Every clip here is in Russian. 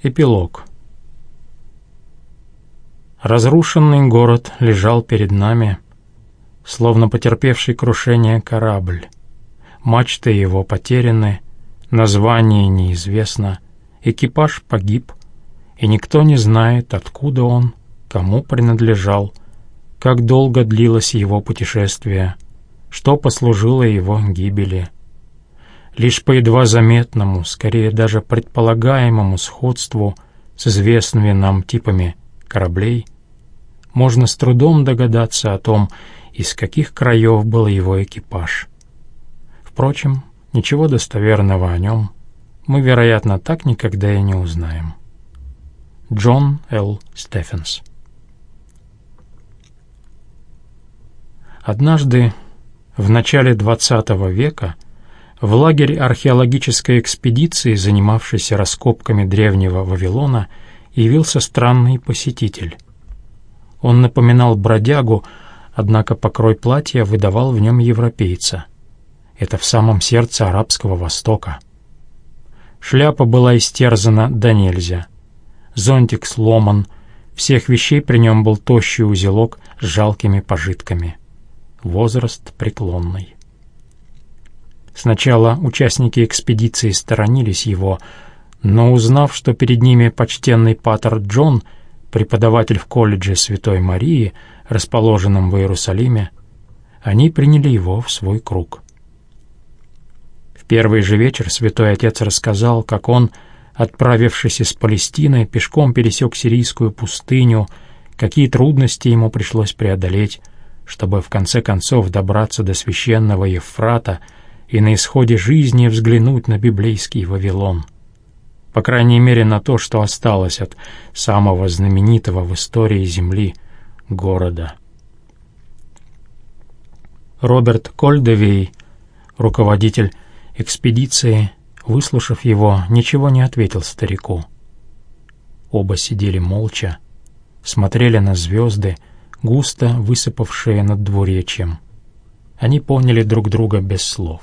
Эпилог. Разрушенный город лежал перед нами, словно потерпевший крушение корабль. Мачты его потеряны, название неизвестно, экипаж погиб, и никто не знает, откуда он, кому принадлежал, как долго длилось его путешествие, что послужило его гибели. Лишь по едва заметному, скорее даже предполагаемому сходству с известными нам типами кораблей, можно с трудом догадаться о том, из каких краев был его экипаж. Впрочем, ничего достоверного о нем мы, вероятно, так никогда и не узнаем. Джон Л. Стефенс Однажды, в начале XX века, в лагерь археологической экспедиции, занимавшейся раскопками древнего Вавилона, явился странный посетитель. Он напоминал бродягу, однако покрой платья выдавал в нем европейца. Это в самом сердце арабского Востока. Шляпа была истерзана до нельзя. Зонтик сломан, всех вещей при нем был тощий узелок с жалкими пожитками. Возраст преклонный. Сначала участники экспедиции сторонились его, но узнав, что перед ними почтенный патер Джон, преподаватель в колледже Святой Марии, расположенном в Иерусалиме, они приняли его в свой круг. В первый же вечер святой отец рассказал, как он, отправившись из Палестины, пешком пересек сирийскую пустыню, какие трудности ему пришлось преодолеть, чтобы в конце концов добраться до священного Евфрата — и на исходе жизни взглянуть на библейский Вавилон. По крайней мере, на то, что осталось от самого знаменитого в истории Земли города. Роберт Кольдевей, руководитель экспедиции, выслушав его, ничего не ответил старику. Оба сидели молча, смотрели на звезды, густо высыпавшие над двуречьем. Они поняли друг друга без слов.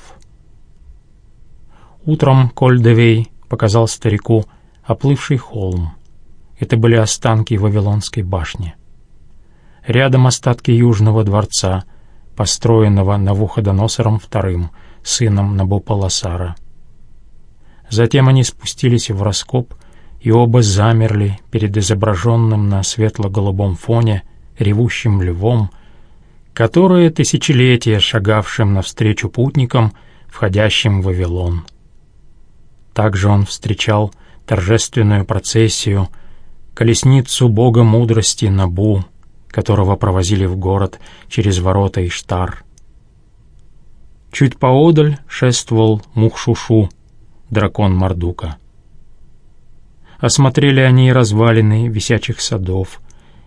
Утром Кольдевей показал старику оплывший холм. Это были останки Вавилонской башни. Рядом остатки Южного дворца, построенного Навуходоносором II, сыном Набополосара. Затем они спустились в раскоп, и оба замерли перед изображенным на светло-голубом фоне ревущим львом, которое тысячелетия шагавшим навстречу путникам, входящим в Вавилон. Также он встречал торжественную процессию, колесницу бога мудрости Набу, которого провозили в город через ворота Иштар. Чуть поодаль шествовал Мухшушу, дракон Мардука. Осмотрели они и развалины висячих садов,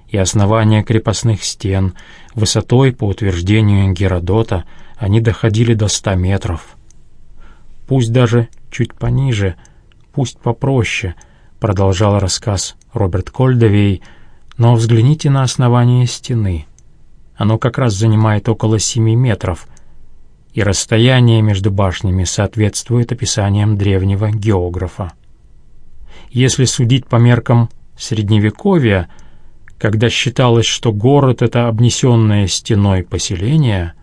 и основания крепостных стен, высотой, по утверждению Геродота, они доходили до ста метров. Пусть даже чуть пониже, пусть попроще, продолжал рассказ Роберт Кольдовей, но взгляните на основание стены. Оно как раз занимает около семи метров, и расстояние между башнями соответствует описаниям древнего географа. Если судить по меркам Средневековья, когда считалось, что город — это обнесенное стеной поселение,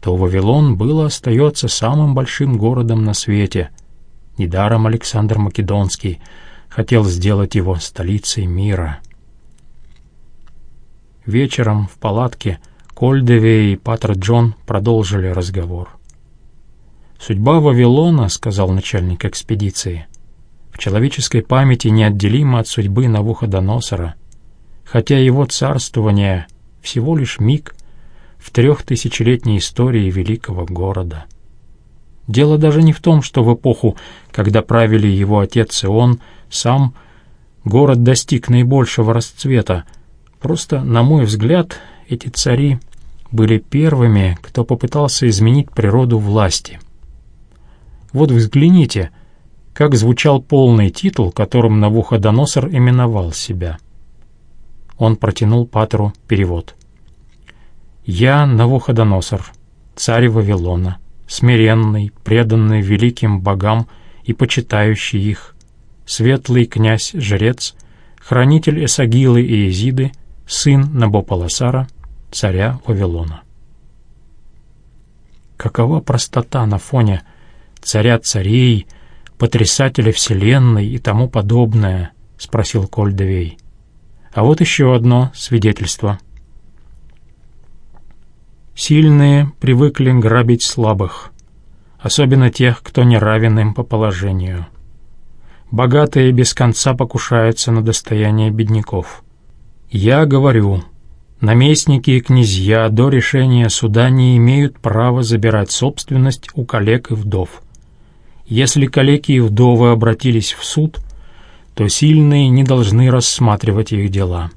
то Вавилон было остается самым большим городом на свете — Недаром Александр Македонский хотел сделать его столицей мира. Вечером в палатке Кольдеве и Патер Джон продолжили разговор. «Судьба Вавилона, — сказал начальник экспедиции, — в человеческой памяти неотделима от судьбы Навуходоносора, хотя его царствование — всего лишь миг в трехтысячелетней истории великого города». Дело даже не в том, что в эпоху, когда правили его отец и он, сам город достиг наибольшего расцвета. Просто, на мой взгляд, эти цари были первыми, кто попытался изменить природу власти. Вот взгляните, как звучал полный титул, которым Навуходоносор именовал себя. Он протянул Патру перевод. «Я Навуходоносор, царь Вавилона» смиренный, преданный великим богам и почитающий их, светлый князь-жрец, хранитель Эсагилы и Езиды, сын Набополосара, царя Вавилона. Какова простота на фоне царя царей, потрясателя вселенной и тому подобное, спросил Кольдевей. А вот еще одно свидетельство. Сильные привыкли грабить слабых, особенно тех, кто не равен им по положению. Богатые без конца покушаются на достояние бедняков. Я говорю, наместники и князья до решения суда не имеют права забирать собственность у коллег и вдов. Если коллеги и вдовы обратились в суд, то сильные не должны рассматривать их дела.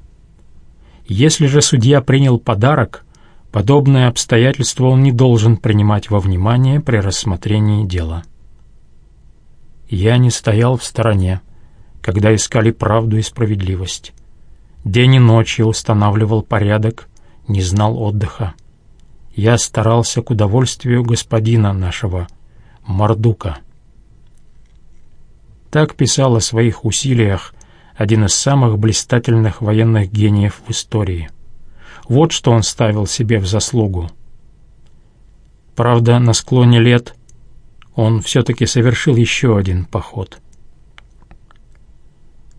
Если же судья принял подарок, подобное обстоятельство он не должен принимать во внимание при рассмотрении дела. Я не стоял в стороне, когда искали правду и справедливость. День и ночь я устанавливал порядок, не знал отдыха. Я старался к удовольствию господина нашего, Мардука. Так писал о своих усилиях один из самых блистательных военных гениев в истории. Вот что он ставил себе в заслугу. Правда, на склоне лет он все-таки совершил еще один поход.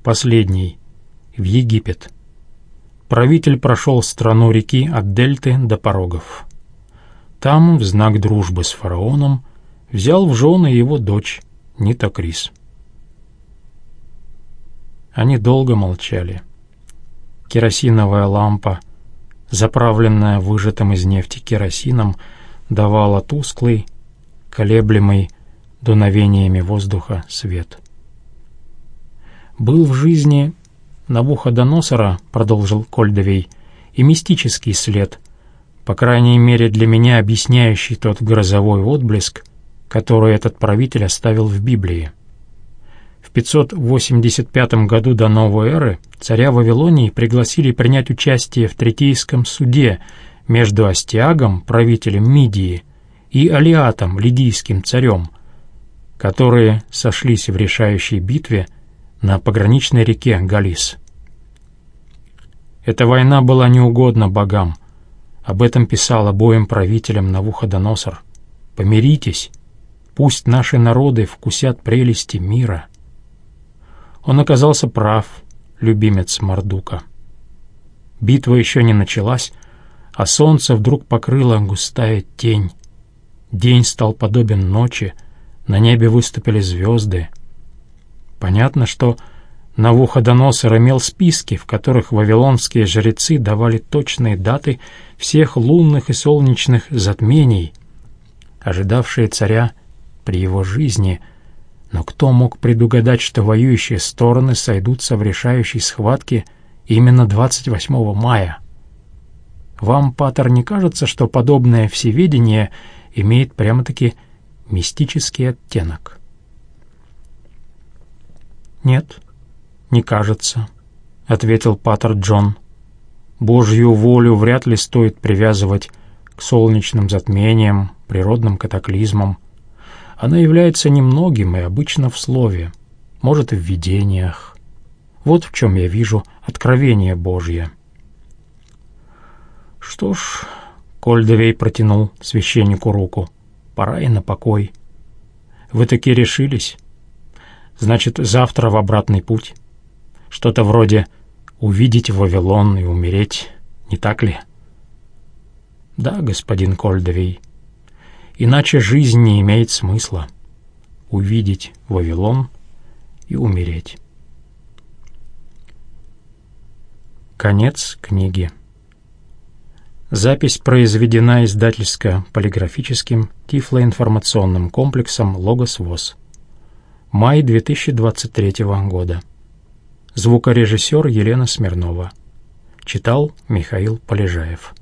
Последний, в Египет. Правитель прошел страну реки от дельты до порогов. Там, в знак дружбы с фараоном, взял в жены его дочь Нитокрис. Они долго молчали. Керосиновая лампа, заправленная выжатым из нефти керосином, давала тусклый, колеблемый дуновениями воздуха свет. «Был в жизни Навуходоносора, — продолжил Кольдовей, — и мистический след, по крайней мере для меня объясняющий тот грозовой отблеск, который этот правитель оставил в Библии. В 585 году до новой эры царя Вавилонии пригласили принять участие в Третейском суде между Астиагом, правителем Мидии, и Алиатом, лидийским царем, которые сошлись в решающей битве на пограничной реке Галис. Эта война была неугодна богам. Об этом писал обоим правителям Навуходоносор. «Помиритесь, пусть наши народы вкусят прелести мира». Он оказался прав, любимец Мардука. Битва еще не началась, а солнце вдруг покрыло густая тень. День стал подобен ночи, на небе выступили звезды. Понятно, что Навуходоносор имел списки, в которых вавилонские жрецы давали точные даты всех лунных и солнечных затмений, ожидавшие царя при его жизни. Но кто мог предугадать, что воюющие стороны сойдутся в решающей схватке именно 28 мая? Вам, Паттер, не кажется, что подобное всеведение — имеет прямо-таки мистический оттенок. «Нет, не кажется», — ответил Паттер Джон. «Божью волю вряд ли стоит привязывать к солнечным затмениям, природным катаклизмам. Она является немногим и обычно в слове, может, и в видениях. Вот в чем я вижу откровение Божье». «Что ж...» Кольдовей протянул священнику руку. «Пора и на покой». «Вы таки решились? Значит, завтра в обратный путь? Что-то вроде увидеть Вавилон и умереть, не так ли?» «Да, господин Кольдовей. Иначе жизнь не имеет смысла. Увидеть Вавилон и умереть». Конец книги. Запись произведена издательско-полиграфическим тифлоинформационным комплексом «Логос ВОЗ». Май 2023 года. Звукорежиссер Елена Смирнова. Читал Михаил Полежаев.